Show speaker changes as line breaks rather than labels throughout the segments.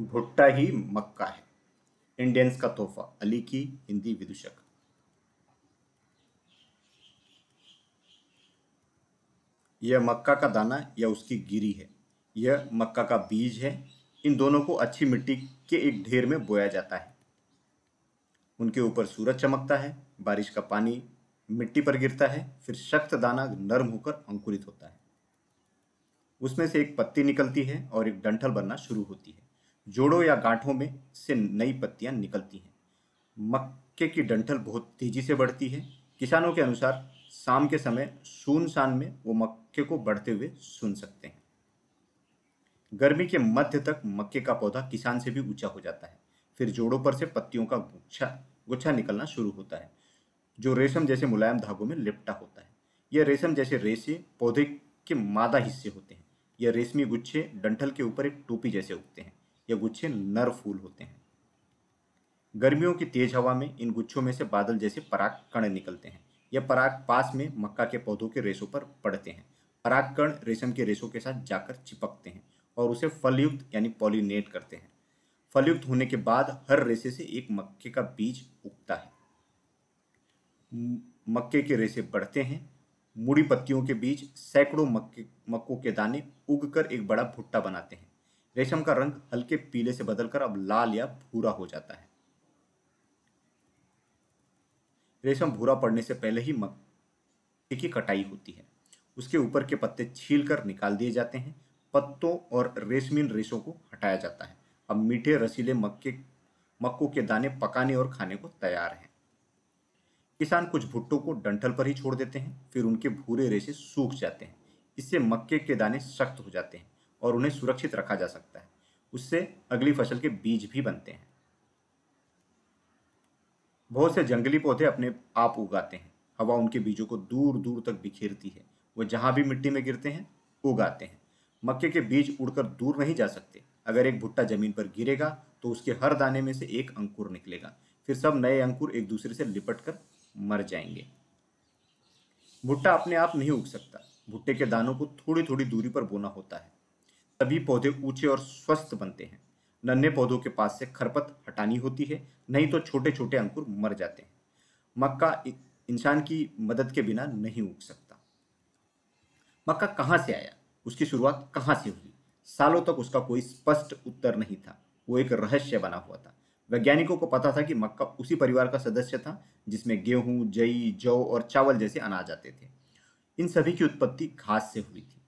भुट्टा ही मक्का है। इंडियंस का तोहफा, अली की हिंदी विदूषक। यह मक्का का दाना या उसकी गिरी है। यह मक्का का बीज है। इन दोनों को अच्छी मिट्टी के एक ढेर में बोया जाता है। उनके ऊपर सूरज चमकता है, बारिश का पानी मिट्टी पर गिरता है, फिर शक्त दाना नर्म होकर अंकुरित होता है। उसमें से एक पत्ती निकलती है और एक डंठल बनना शुरू होती है। जोड़ों या गांठों में से नई पत्तियाँ निकलती हैं। मक्के की डंठल बहुत तेज़ी से बढ़ती है। किसानों के अनुसार शाम के समय सुनसान में वो मक्के को बढ़ते हुए सुन सकते हैं। गर्मी के मध्य तक मक्के का पौधा किसान से भी ऊँचा हो जाता है। फिर जोड़ों पर से पत्तियों का गुच्छा गुच्छा निकलना शुरू होता है, जो रेशम जैसे मुलायम धागों में लिपटा होता है। यह रेशम जैसे रेशे पौधे के मादा हिस्से होते हैं। यह रेशमी गुच्छे डंठल के ऊपर एक टोपी जैसे उगते हैं। यह गुच्छे नर फूल होते हैं। गर्मियों की तेज हवा में इन गुच्छों में से बादल जैसे पराग कण निकलते हैं। यह पराग पास में मक्का के पौधों के रेशों पर पड़ते हैं। पराग कण रेशम के रेशों के साथ जाकर चिपकते हैं और उसे फलयुक्त यानी पॉलिनेट करते हैं। फलयुक्त होने के बाद हर रेशे से एक मक्के का बीज उगता है। मक्के के रेशे बढ़ते हैं। मुड़ी पत्तियों के बीच सैकड़ों मक्के, मक्कों के दाने उगकर एक बड़ा भुट्टा बनाते हैं। रेशम का रंग हल्के पीले से बदलकर अब लाल या भूरा हो जाता है। रेशम भूरा पड़ने से पहले ही मक्के की कटाई होती है। उसके ऊपर के पत्ते छील कर निकाल दिए जाते हैं। पत्तों और रेशमीन रेशों को हटाया जाता है। अब मीठे रसीले मक्के मक्कों के दाने पकाने और खाने को तैयार हैं। किसान कुछ भुट्टों को डंठल पर ही छोड़ देते हैं, फिर उनके भूरे रेशे सूख जाते हैं। इससे मक्के के दाने सख्त हो जाते हैं। और उन्हें सुरक्षित रखा जा सकता है। उससे अगली फ़सल के बीज भी बनते हैं। बहुत से जंगली पौधे अपने आप उगाते हैं। हवा उनके बीजों को दूर दूर तक बिखेरती है। वो जहाँ भी मिट्टी में गिरते हैं, उगाते हैं। मक्के के बीज उड़कर दूर नहीं जा सकते। अगर एक भुट्टा ज़मीन पर गिरेगा तो उसके हर दाने में से एक अंकुर निकलेगा। फिर सब नए अंकुर एक दूसरे से लिपट कर मर जाएँगे। भुट्टा अपने आप नहीं उग सकता। भुट्टे के दानों को थोड़ी थोड़ी दूरी पर बोना होता है। तभी पौधे ऊँचे और स्वस्थ बनते हैं। नन्हे पौधों के पास से खरपत हटानी होती है, नहीं तो छोटे छोटे अंकुर मर जाते हैं। मक्का इंसान की मदद के बिना नहीं उग सकता। मक्का कहाँ से आया? उसकी शुरुआत कहाँ से हुई? सालों तक उसका कोई स्पष्ट उत्तर नहीं था। वो एक रहस्य बना हुआ था। वैज्ञानिकों को पता था कि मक्का उसी परिवार का सदस्य था, जिसमें गेहूँ, जई, जौ और चावल जैसे अनाज आते थे। इन सभी की उत्पत्ति घास से हुई थी।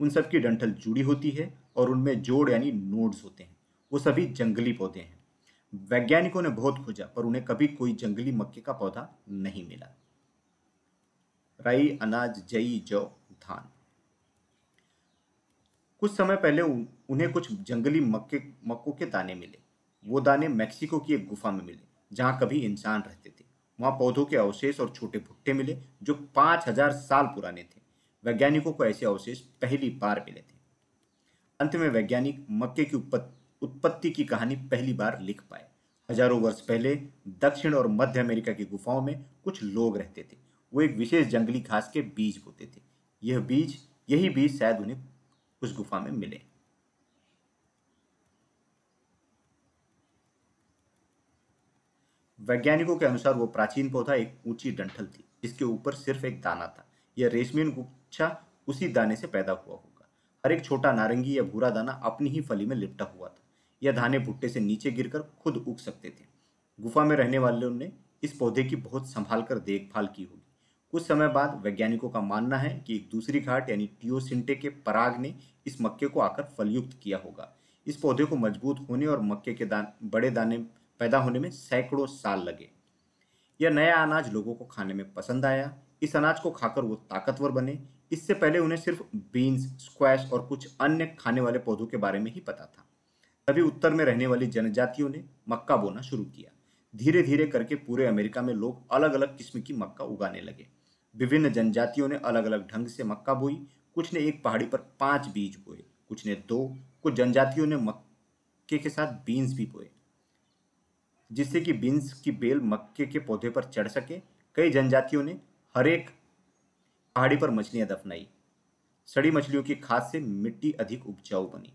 उन सब की डंठल जुड़ी होती है और उनमें जोड़ यानी नोड्स होते हैं। वो सभी जंगली पौधे हैं। वैज्ञानिकों ने बहुत खोजा पर उन्हें कभी कोई जंगली मक्के का पौधा नहीं मिला। राई, अनाज, जई, जौ, धान। कुछ समय पहले उन्हें कुछ जंगली मक्के, मक्कों के दाने मिले। वो दाने मैक्सिको की एक गुफा में मिले, जहाँ कभी इंसान रहते थे। वहाँ पौधों के अवशेष और छोटे भुट्टे मिले, जो पाँच हज़ार साल पुराने थे। वैज्ञानिकों को ऐसे अवशेष पहली बार मिले थे। अंत में वैज्ञानिक मक्के की उत्पत्ति की कहानी पहली बार लिख पाए। हज़ारों वर्ष पहले दक्षिण और मध्य अमेरिका की गुफाओं में कुछ लोग रहते थे। वो एक विशेष जंगली घास के बीज बोते थे। यह बीज, यही बीज शायद उन्हें उस गुफा में मिले। वैज्ञानिकों के अनुसार वो प्राचीन पौधा एक ऊँची डंठल थी, जिसके ऊपर सिर्फ़ एक दाना था। यह रेशमी गुच्छा उसी दाने से पैदा हुआ होगा। हर एक छोटा नारंगी या भूरा दाना अपनी ही फली में लिपटा हुआ था यह दाने भुट्टे से नीचे गिरकर खुद उग सकते थे। गुफा में रहने वालों ने इस पौधे की बहुत संभाल कर देखभाल की होगी। कुछ समय बाद वैज्ञानिकों का मानना है कि एक दूसरी घाट, यानी टियोसिंटे के पराग ने इस मक्के को आकर फलयुक्त किया होगा। इस पौधे को मज़बूत होने और मक्के के दान, बड़े दाने पैदा होने में सैकड़ों साल लगे। यह नया अनाज लोगों को खाने में पसंद आया। इस अनाज को खाकर वो ताकतवर बने। इससे पहले उन्हें सिर्फ़ बीन्स, स्क्वैश और कुछ अन्य खाने वाले पौधों के बारे में ही पता था। तभी उत्तर में रहने वाली जनजातियों ने मक्का बोना शुरू किया। धीरे धीरे करके पूरे अमेरिका में लोग अलग अलग किस्म की मक्का उगाने लगे। विभिन्न जनजातियों ने अलग अलग ढंग से मक्का बोई। कुछ ने एक पहाड़ी पर पाँच बीज बोए, कुछ ने दो। कुछ जनजातियों ने मक्के के साथ बीन्स भी बोए, जिससे कि बीन्स की बेल मक्के के पौधे पर चढ़ सके। कई जनजातियों ने हर एक पहाड़ी पर मछलियाँ दफनाई। सड़ी मछलियों की खाद से मिट्टी अधिक उपजाऊ बनी।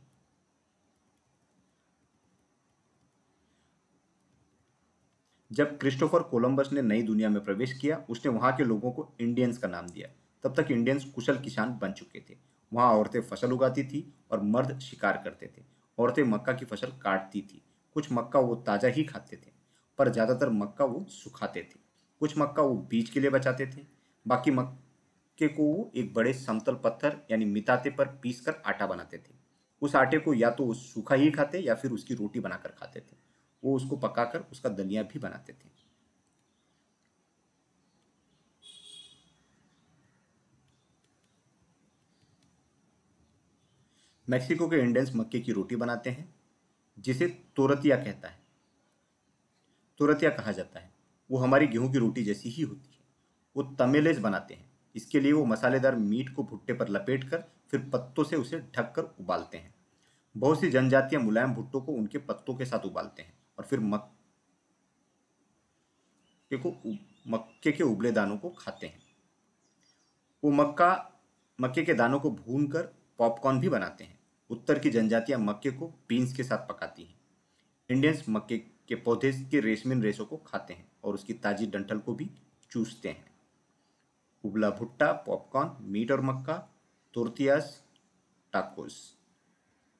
जब क्रिस्टोफर कोलंबस ने नई दुनिया में प्रवेश किया, उसने वहाँ के लोगों को इंडियंस का नाम दिया। तब तक इंडियंस कुशल किसान बन चुके थे। वहाँ औरतें फ़सल उगाती थी और मर्द शिकार करते थे। औरतें मक्का की फ़सल काटती थी। कुछ मक्का वो ताज़ा ही खाते थे, पर ज़्यादातर मक्का वो सुखाते थे। कुछ मक्का वो बीज के लिए बचाते थे। बाकी मक्के को वो एक बड़े समतल पत्थर यानी मिताते पर पीस कर आटा बनाते थे। उस आटे को या तो सूखा ही खाते या फिर उसकी रोटी बनाकर खाते थे। वो उसको पकाकर उसका दलिया भी बनाते थे। मैक्सिको के इंडियंस मक्के की रोटी बनाते हैं, जिसे तोरतिया कहता है। तोरतिया कहा जाता है। वो हमारी गेहूँ की रोटी जैसी ही होती है। वो तमेलेस बनाते हैं। इसके लिए वो मसालेदार मीट को भुट्टे पर लपेट कर, फिर पत्तों से उसे ढक कर उबालते हैं। बहुत सी जनजातियाँ मुलायम भुट्टों को उनके पत्तों के साथ उबालते हैं और फिर मक्के को मक्के के उबले दानों को खाते हैं। वो मक्का, मक्के के दानों को भून कर पॉपकॉर्न भी बनाते हैं। उत्तर की जनजातियाँ मक्के को बीन्स के साथ पकाती हैं। इंडियंस मक्के के पौधे के रेशमिन रेशों को खाते हैं और उसकी ताजी डंठल को भी चूसते हैं। उबला भुट्टा, पॉपकॉर्न, मीट और मक्का, तुर्तियास, टाकोस,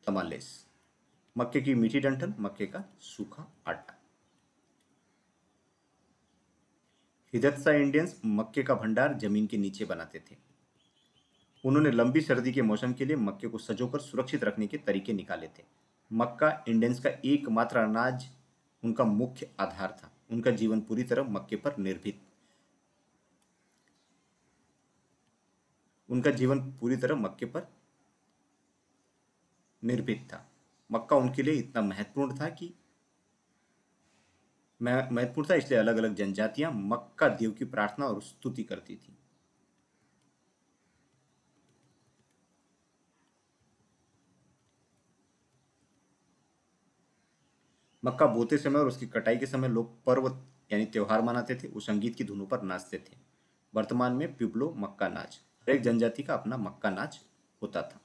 तमालेस। मक्के की मीठी डंठल, मक्के का सूखा आटा। हिदत्सा इंडियंस मक्के का भंडार ज़मीन के नीचे बनाते थे। उन्होंने लंबी सर्दी के मौसम के लिए मक्के को सजोकर सुरक्षित रखने के तरीके निकाले थे। मक्का इंडियंस का एकमात्र अनाज उनका मुख्य आधार था। उनका जीवन पूरी तरह मक्के पर निर्भित। उनका जीवन पूरी तरह मक्के पर निर्भित था। मक्का उनके लिए इतना महत्वपूर्ण था कि महत्वपूर्ण था, इसलिए अलग अलग जनजातियाँ मक्का देव की प्रार्थना और स्तुति करती थी। मक्का बोते समय और उसकी कटाई के समय लोग पर्व, यानी त्यौहार मनाते थे उस संगीत की धुनों पर नाचते थे। वर्तमान में प्यूबलो मक्का नाच हर एक जनजाति का अपना मक्का नाच होता था।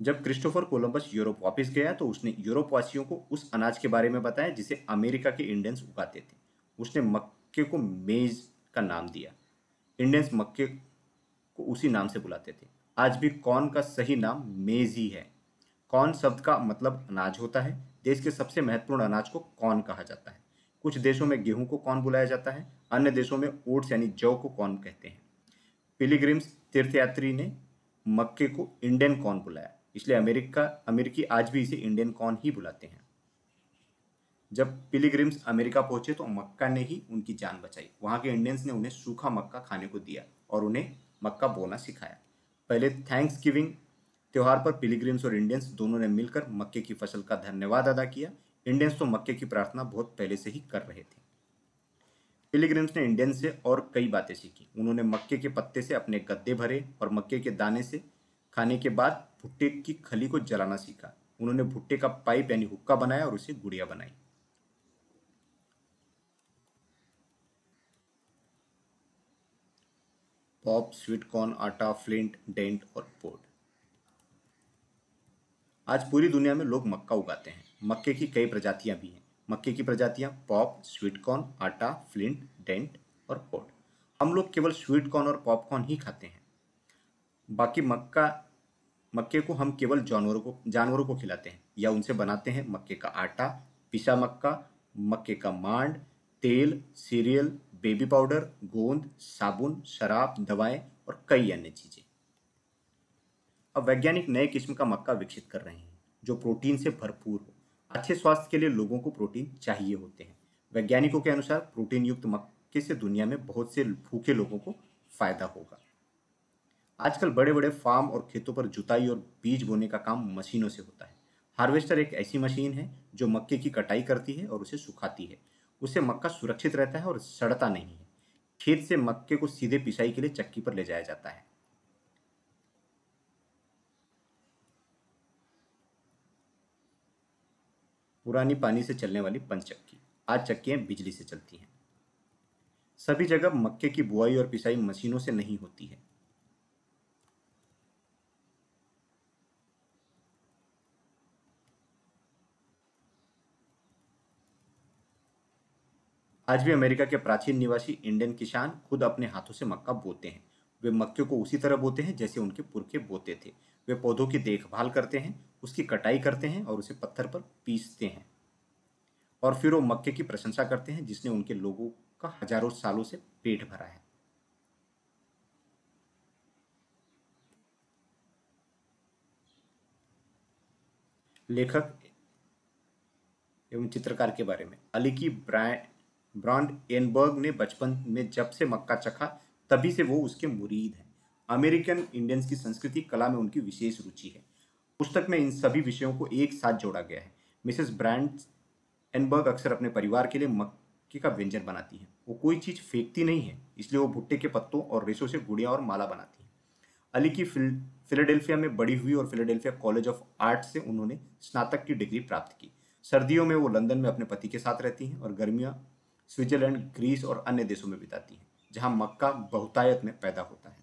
जब क्रिस्टोफर कोलंबस यूरोप वापस गया तो उसने यूरोप वासियों को उस अनाज के बारे में बताया, जिसे अमेरिका के इंडियंस उगाते थे। उसने मक्के को मेज का नाम दिया। इंडियंस मक्के को उसी नाम से बुलाते थे। आज भी कौन का सही नाम मेज ही है? कौन शब्द का मतलब अनाज होता है? देश के सबसे महत्वपूर्ण अनाज को कौन कहा जाता है? कुछ देशों में गेहूँ को कौन बुलाया जाता है? अन्य देशों में ओट्स यानी जौ को कौन कहते हैं? पिलीग्रिम्स तीर्थयात्री ने मक्के को इंडियन कॉर्न बुलाया? इसलिए अमेरिका, अमेरिकी आज भी इसे इंडियन कॉर्न ही बुलाते हैं? जब पिलीग्रिम्स अमेरिका पहुँचे तो मक्का ने ही उनकी जान बचाई। वहाँ के इंडियंस ने उन्हें सूखा मक्का खाने को दिया और उन्हें मक्का बोना सिखाया। पहले थैंक्स गिविंग त्यौहार पर पिलीग्रिम्स और इंडियंस दोनों ने मिलकर मक्के की फ़सल का धन्यवाद अदा किया। इंडियंस तो मक्के की प्रार्थना बहुत पहले से ही कर रहे थे। पिलीग्रिम्स ने इंडियंस से और कई बातें सीखी। उन्होंने मक्के के पत्ते से अपने गद्दे भरे और मक्के के दाने से खाने के बाद भुट्टे की खली को जलाना सीखा। उन्होंने भुट्टे का पाइप यानी हुक्का बनाया और उसे गुड़िया बनाई। पॉप, स्वीट कॉर्न, आटा, फ्लिंट, डेंट और पोर्ट। आज पूरी दुनिया में लोग मक्का उगाते हैं। मक्के की कई प्रजातियाँ भी हैं। मक्के की प्रजातियाँ पॉप स्वीटकॉर्न आटा, फ्लिंट, डेंट और पोट। हम लोग केवल स्वीटकॉर्न और पॉपकॉर्न ही खाते हैं। बाकी मक्का, मक्के को हम केवल जानवरों को जानवरों को खिलाते हैं या उनसे बनाते हैं मक्के का आटा, पिसा मक्का, मक्के का मांड, तेल, सीरियल, बेबी पाउडर, गोंद, साबुन, शराब, दवाएँ और कई अन्य चीज़ें। अब वैज्ञानिक नए किस्म का मक्का विकसित कर रहे हैं, जो प्रोटीन से भरपूर हो। अच्छे स्वास्थ्य के लिए लोगों को प्रोटीन चाहिए होते हैं। वैज्ञानिकों के अनुसार प्रोटीन युक्त मक्के से दुनिया में बहुत से भूखे लोगों को फ़ायदा होगा। आजकल बड़े बड़े फार्म और खेतों पर जुताई और बीज बोने का काम मशीनों से होता है। हार्वेस्टर एक ऐसी मशीन है, जो मक्के की कटाई करती है और उसे सुखाती है। उससे मक्का सुरक्षित रहता है और सड़ता नहीं है। खेत से मक्के को सीधे पिसाई के लिए चक्की पर ले जाया जाता है। पुरानी पानी से चलने वाली पंचक्की। आज चक्कियाँ बिजली से चलती हैं। सभी जगह मक्के की बुआई और पिसाई मशीनों से नहीं होती है। आज भी अमेरिका के प्राचीन निवासी इंडियन किसान खुद अपने हाथों से मक्का बोते हैं। वे मक्के को उसी तरह बोते हैं जैसे उनके पुरखे बोते थे। वे पौधों की देखभाल करते हैं उसकी कटाई करते हैं और उसे पत्थर पर पीसते हैं। और फिर वो मक्के की प्रशंसा करते हैं, जिसने उनके लोगों का हज़ारों सालों से पेट भरा है। लेखक एवं चित्रकार के बारे में। अली की ब्रांड एनबर्ग ने बचपन में जब से मक्का चखा, तभी से वो उसके मुरीद हैं। अमेरिकन इंडियंस की संस्कृति, कला में उनकी विशेष रुचि है। पुस्तक में इन सभी विषयों को एक साथ जोड़ा गया है। मिसेस ब्रांड एनबर्ग अक्सर अपने परिवार के लिए मक्के का व्यंजन बनाती हैं। वो कोई चीज़ फेंकती नहीं है, इसलिए वो भुट्टे के पत्तों और रेशों से गुड़िया और माला बनाती हैं। अली की फिलाडेल्फिया में बड़ी हुई और फिलाडेल्फिया कॉलेज ऑफ़ आर्ट से उन्होंने स्नातक की डिग्री प्राप्त की। सर्दियों में वो लंदन में अपने पति के साथ रहती हैं और गर्मियाँ स्विट्जरलैंड, ग्रीस और अन्य देशों में बिताती हैं, जहाँ मक्का बहुतायत में पैदा होता है।